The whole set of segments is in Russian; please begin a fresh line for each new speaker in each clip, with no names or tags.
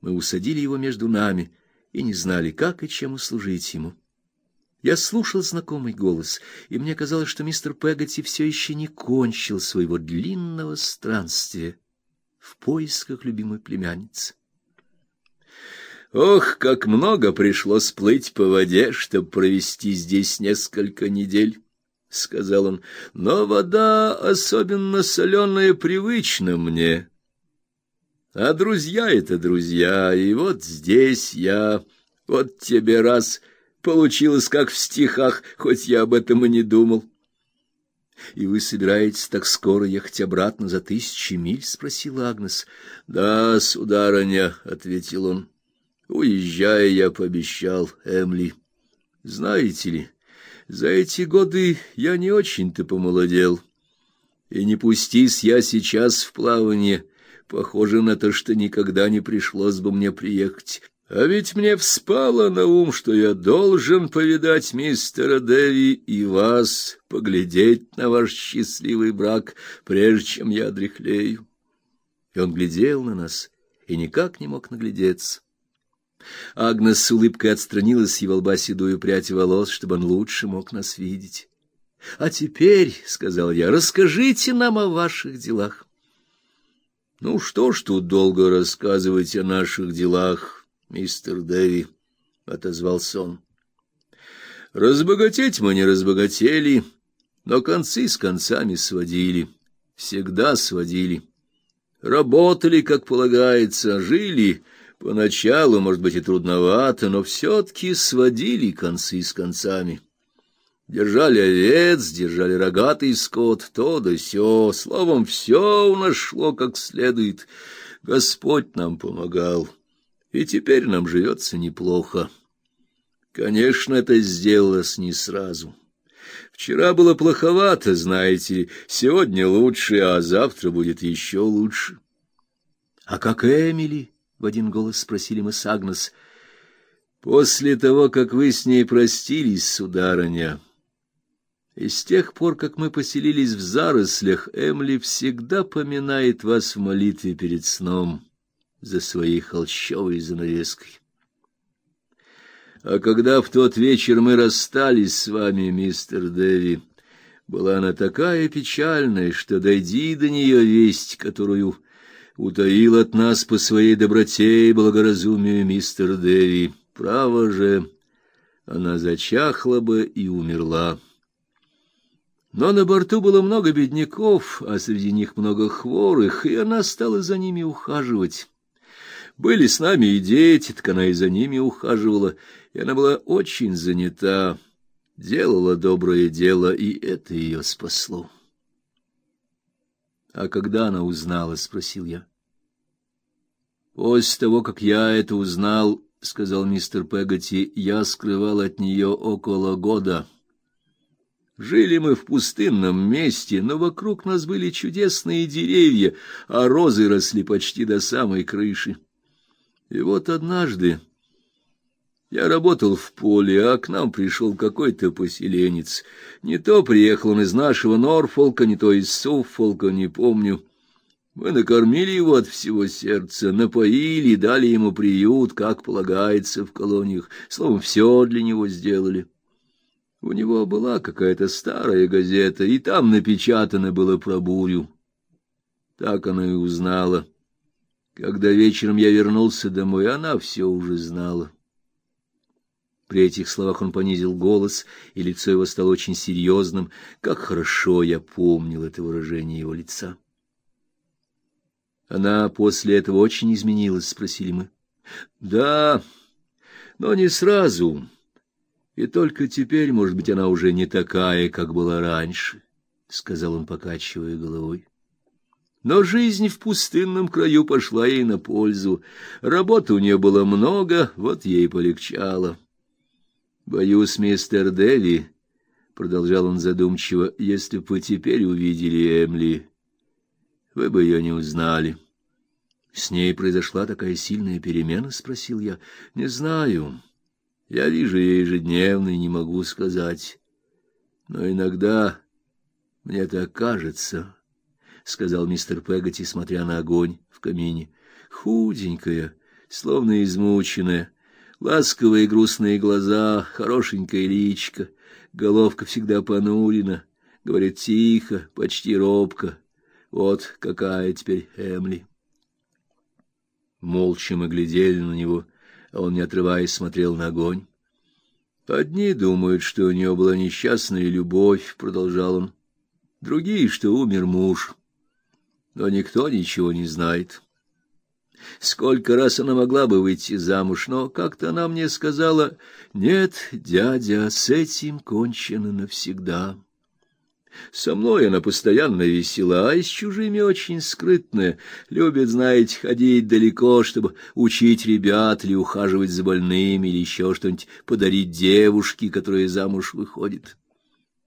Мы усадили его между нами и не знали, как и чем услужить ему. Я слушал знакомый голос, и мне казалось, что мистер Пегати все еще не кончил своего длинного странствия в поисках любимой племянницы. Ох, как много пришлось плыть по воде, чтобы провести здесь несколько недель, сказал он. Но вода особенно соленая привычна мне. А друзья это друзья, и вот здесь я, вот тебе раз получилось как в стихах, хоть я об этом и не думал. И вы собираетесь так скоро ехать обратно за тысячи миль, спросила Агнес. Да, сударыня, ответил он. Уезжая, я пообещал Эмли. Знаете ли, за эти годы я не очень-то помолодел. И не пустись я сейчас в плавание, похоже на то, что никогда не пришлось бы мне приехать. А ведь мне вспало на ум, что я должен повидать мистера Дэви и вас, поглядеть на ваш счастливый брак, прежде чем я дряхлею. И он глядел на нас и никак не мог наглядеться. Агнес с улыбкой отстранила с его лба седую прядь волос, чтобы он лучше мог нас видеть. — А теперь, — сказал я, — расскажите нам о ваших делах. — Ну что ж тут долго рассказывать о наших делах, мистер Дэви, — отозвался он. Разбогатеть мы не разбогатели, но концы с концами сводили, всегда сводили. Работали, как полагается, жили, поначалу, может быть, и трудновато, но все-таки сводили концы с концами. Держали овец, держали рогатый скот, то да сё, словом, все у нас шло как следует. Господь нам помогал и теперь нам живется неплохо. Конечно, это сделалось не сразу. Вчера было плоховато, знаете, сегодня лучше, а завтра будет еще лучше. — А как Эмили? — в один голос спросили мы с Агнес. — После того, как вы с ней простились, сударыня, и с тех пор, как мы поселились в зарослях, Эмили всегда поминает вас в молитве перед сном. — за своей холщовой занавеской. А когда в тот вечер мы расстались с вами, мистер Дэви, была она такая печальная, что дойди до нее весть, которую утаил от нас по своей доброте и благоразумию мистер Дэви. Право же, она зачахла бы и умерла. Но на борту было много бедняков, а среди них много хворых, и она стала за ними ухаживать. Были с нами и дети, так она и за ними ухаживала, и она была очень занята, делала доброе дело, и это ее спасло. А когда она узнала, спросил я. После того, как я это узнал, сказал мистер Пегати, я скрывал от нее около года. Жили мы в пустынном месте, но вокруг нас были чудесные деревья, а розы росли почти до самой крыши. И вот однажды я работал в поле, а к нам пришел какой-то поселенец. Не то приехал он из нашего Норфолка, не то из Суффолка, не помню. Мы накормили его от всего сердца, напоили, дали ему приют, как полагается в колониях, словом, все для него сделали. У него была какая-то старая газета, и там напечатано было про бурю. Так она и узнала. Когда вечером я вернулся домой, она все уже знала. При этих словах он понизил голос, и лицо его стало очень серьезным. Как хорошо я помнил это выражение его лица. Она после этого очень изменилась, спросили мы. Да, но не сразу. И только теперь, может быть, она уже не такая, как была раньше, сказал он, покачивая головой. Но жизнь в пустынном краю пошла ей на пользу. Работы у нее было много, вот ей полегчало. Боюсь, мистер Дэви, продолжал он задумчиво, если бы теперь увидели Эмли, вы бы ее не узнали. С ней произошла такая сильная перемена, спросил я. Не знаю. Я вижу ее ежедневно и не могу сказать. Но иногда мне так кажется, сказал мистер Пегати, смотря на огонь в камине. Худенькая, словно измученная, ласковые грустные глаза, хорошенькая личка, головка всегда понурена, говорит тихо, почти робко. Вот какая теперь Эмли. Молча мы глядели на него, он, не отрываясь, смотрел на огонь. Одни думают, что у нее была несчастная любовь, продолжал он. Другие, что умер муж. Но никто ничего не знает. Сколько раз она могла бы выйти замуж, но как-то она мне сказала: "Нет, дядя, с этим кончено навсегда". Со мной она постоянно весела, а с чужими очень скрытная, любит, знаете, ходить далеко, чтобы учить ребят или ухаживать за больными или еще что-нибудь подарить девушке, которая замуж выходит.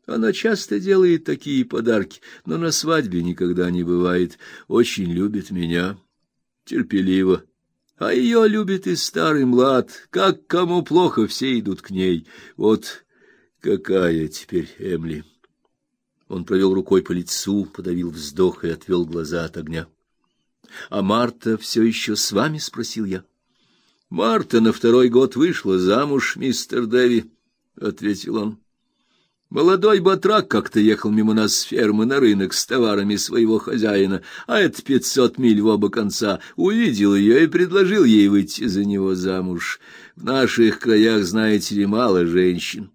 Она часто делает такие подарки, но на свадьбе никогда не бывает. Очень любит меня, терпеливо. А ее любит и старый млад. Как кому плохо, все идут к ней. Вот какая теперь Эмли. Он провел рукой по лицу, подавил вздох и отвел глаза от огня. А Марта все еще с вами, спросил я. Марта на второй год вышла замуж, мистер Дэви, ответил он. Молодой батрак как-то ехал мимо нас с фермы на рынок с товарами своего хозяина, а это пятьсот миль в оба конца. Увидел ее и предложил ей выйти за него замуж. В наших краях, знаете ли, мало женщин.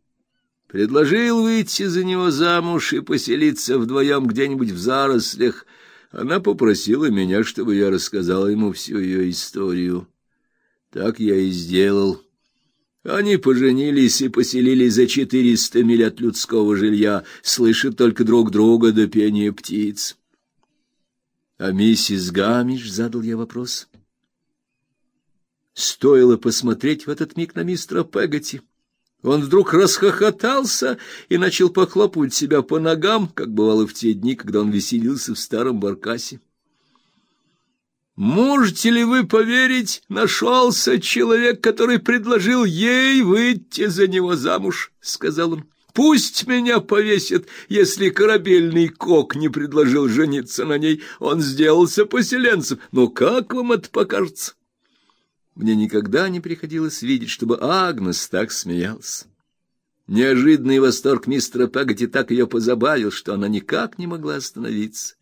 Предложил выйти за него замуж и поселиться вдвоем где-нибудь в зарослях. Она попросила меня, чтобы я рассказал ему всю ее историю. Так я и сделал. Они поженились и поселились за четыреста миль от людского жилья, слышат только друг друга до пения птиц. А миссис Гамиш задал я вопрос. Стоило посмотреть в этот миг на мистера Пегати. Он вдруг расхохотался и начал похлопывать себя по ногам, как бывало в те дни, когда он веселился в старом баркасе. Можете ли вы поверить, нашелся человек, который предложил ей выйти за него замуж, сказал он. Пусть меня повесят, если корабельный кок не предложил жениться на ней, он сделался поселенцем. Но как вам это покажется? Мне никогда не приходилось видеть, чтобы Агнес так смеялся. Неожиданный восторг мистера Пегати так ее позабавил, что она никак не могла остановиться.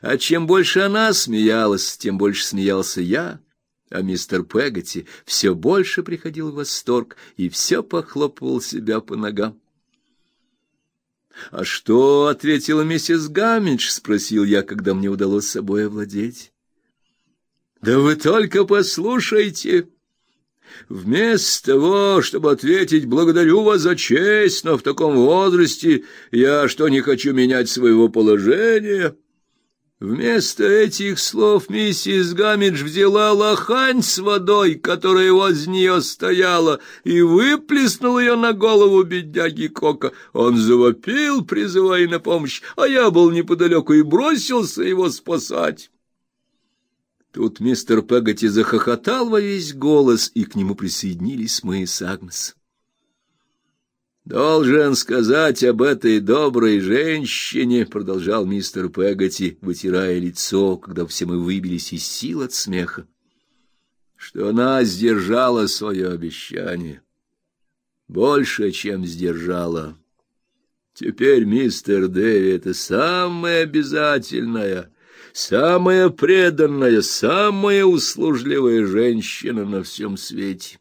А чем больше она смеялась, тем больше смеялся я, а мистер Пегати все больше приходил в восторг и все похлопывал себя по ногам. «А что?» — ответила миссис Гаммидж, — спросил я, когда мне удалось собой овладеть. «Да вы только послушайте!» Вместо того, чтобы ответить «благодарю вас за честь, но в таком возрасте я что, не хочу менять своего положения?» Вместо этих слов миссис Гамидж взяла лохань с водой, которая возле нее стояла, и выплеснула ее на голову бедняги Кока. Он завопил, призывая на помощь, а я был неподалеку и бросился его спасать. Тут мистер Пегати захохотал во весь голос, и к нему присоединились мы с Агнес. Должен сказать об этой доброй женщине, продолжал мистер Пегати, вытирая лицо, когда все мы выбились из сил от смеха, что она сдержала свое обещание. Больше, чем сдержала. Теперь мистер Дэви это самое обязательное, самая преданная, самая услужливая женщина на всем свете.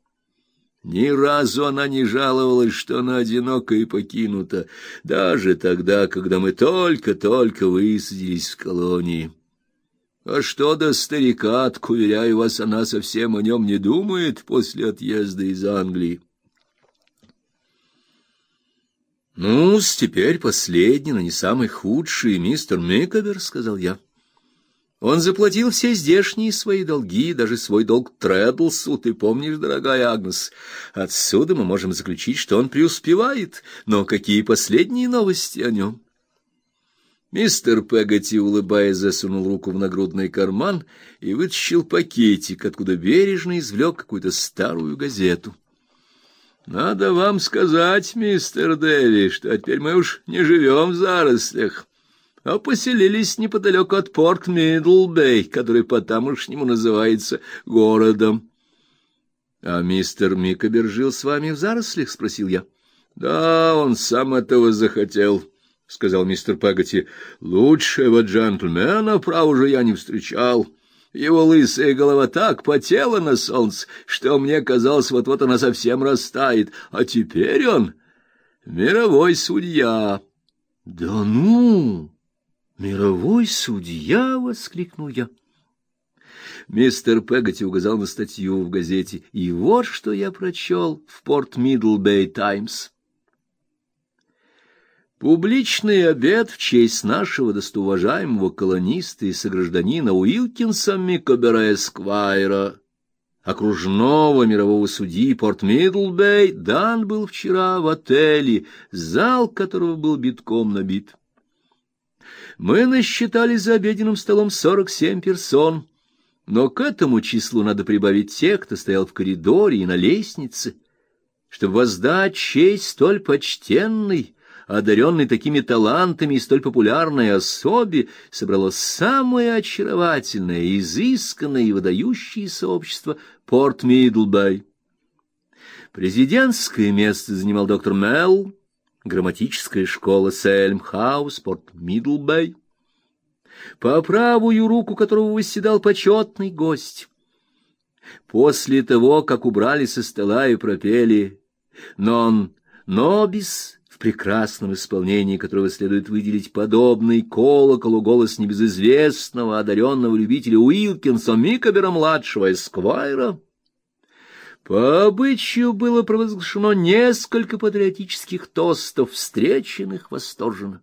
Ни разу она не жаловалась, что она одинока и покинута, даже тогда, когда мы только-только высадились в колонии. А что до старика, уверяю вас, она совсем о нем не думает после отъезда из Англии. Ну, теперь последний, но не самый худший, мистер Микобер, сказал я. Он заплатил все здешние свои долги, даже свой долг Тредлсу, ты помнишь, дорогая Агнес. Отсюда мы можем заключить, что он преуспевает, но какие последние новости о нем? Мистер Пегати, улыбаясь, засунул руку в нагрудный карман и вытащил пакетик, откуда бережно извлек какую-то старую газету. Надо вам сказать, мистер Дэви, что теперь мы уж не живем в зарослях а поселились неподалеку от порт Мидлбей, который по-тамошнему называется городом. А мистер Микобер жил с вами в зарослях, спросил я. Да, он сам этого захотел, сказал мистер Пегати. Лучшего джентльмена, право же, я не встречал. Его лысая голова так потела на солнце, что мне казалось, вот-вот она совсем растает, а теперь он мировой судья. Да ну, мировой судья, воскликнул я. Мистер Пегати указал на статью в газете, и вот что я прочел в Порт Мидлбей Таймс. Публичный обед в честь нашего достоуважаемого колониста и согражданина Уилкинса Микобера Эсквайра, окружного мирового судьи Порт Мидлбей, дан был вчера в отеле, зал которого был битком набит. Мы насчитали за обеденным столом сорок семь персон, но к этому числу надо прибавить тех, кто стоял в коридоре и на лестнице, чтобы воздать честь столь почтенной, одаренной такими талантами и столь популярной особе, собралось самое очаровательное, изысканное и выдающееся общество Порт Мидлбэй. Президентское место занимал доктор Мелл, грамматическая школа Сельмхаус, Порт Мидлбэй по правую руку которого восседал почетный гость. После того, как убрали со стола и пропели «Нон нобис», в прекрасном исполнении которого следует выделить подобный колоколу голос небезызвестного, одаренного любителя Уилкинса Микобера-младшего Эсквайра, по обычаю было провозглашено несколько патриотических тостов, встреченных восторженно.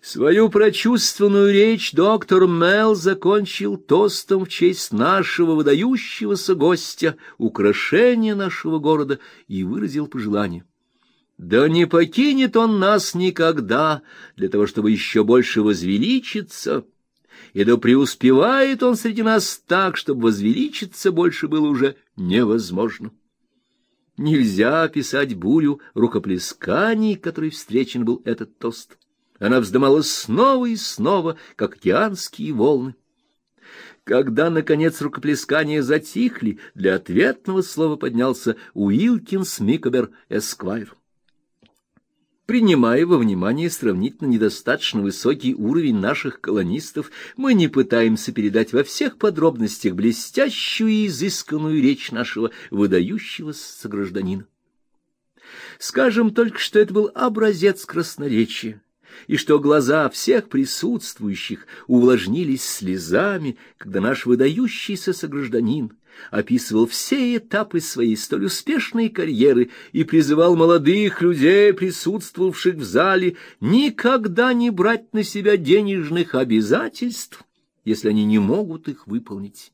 Свою прочувственную речь доктор Мел закончил тостом в честь нашего выдающегося гостя, украшения нашего города, и выразил пожелание. Да не покинет он нас никогда, для того, чтобы еще больше возвеличиться, и да преуспевает он среди нас так, чтобы возвеличиться больше было уже невозможно. Нельзя описать бурю рукоплесканий, которой встречен был этот тост. Она вздымалась снова и снова, как океанские волны. Когда, наконец, рукоплескания затихли, для ответного слова поднялся Уилкинс Микобер Эсквайр. Принимая во внимание сравнительно недостаточно высокий уровень наших колонистов, мы не пытаемся передать во всех подробностях блестящую и изысканную речь нашего выдающегося согражданина. Скажем только, что это был образец красноречия, и что глаза всех присутствующих увлажнились слезами, когда наш выдающийся согражданин описывал все этапы своей столь успешной карьеры и призывал молодых людей, присутствовавших в зале, никогда не брать на себя денежных обязательств, если они не могут их выполнить.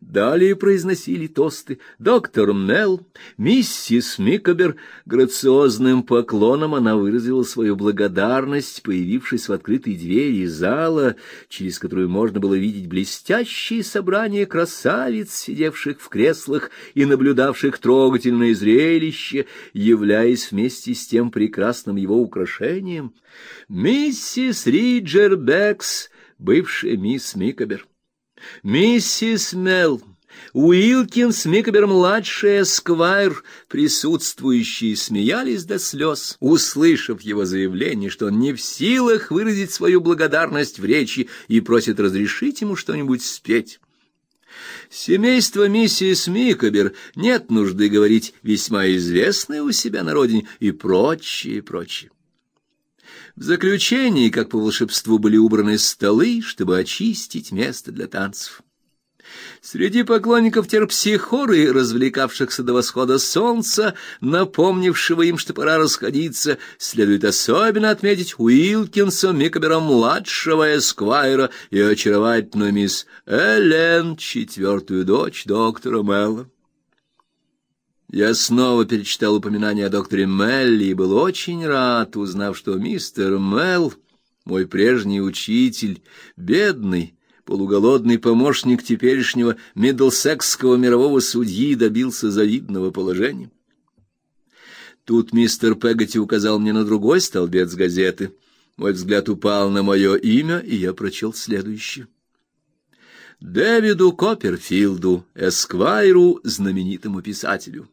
Далее произносили тосты доктор Мел, миссис Микобер. Грациозным поклоном она выразила свою благодарность, появившись в открытой двери зала, через которую можно было видеть блестящие собрания красавиц, сидевших в креслах и наблюдавших трогательное зрелище, являясь вместе с тем прекрасным его украшением. Миссис Риджер Бекс, бывшая мисс Микобер. Миссис Мел, Уилкинс Микобер-младший Эсквайр, присутствующие, смеялись до слез, услышав его заявление, что он не в силах выразить свою благодарность в речи и просит разрешить ему что-нибудь спеть. Семейство миссис Микобер, нет нужды говорить, весьма известное у себя на родине и прочее, прочее. В заключении, как по волшебству, были убраны столы, чтобы очистить место для танцев. Среди поклонников терпсихоры, развлекавшихся до восхода солнца, напомнившего им, что пора расходиться, следует особенно отметить Уилкинса Микобера-младшего Эсквайра и очаровательную мисс Эллен, четвертую дочь доктора Мелла. Я снова перечитал упоминание о докторе Мелли и был очень рад, узнав, что мистер Мелл, мой прежний учитель, бедный, полуголодный помощник теперешнего мидлсекского мирового судьи, добился завидного положения. Тут мистер Пегати указал мне на другой столбец газеты. Мой взгляд упал на мое имя, и я прочел следующее. Дэвиду Копперфилду, эсквайру, знаменитому писателю.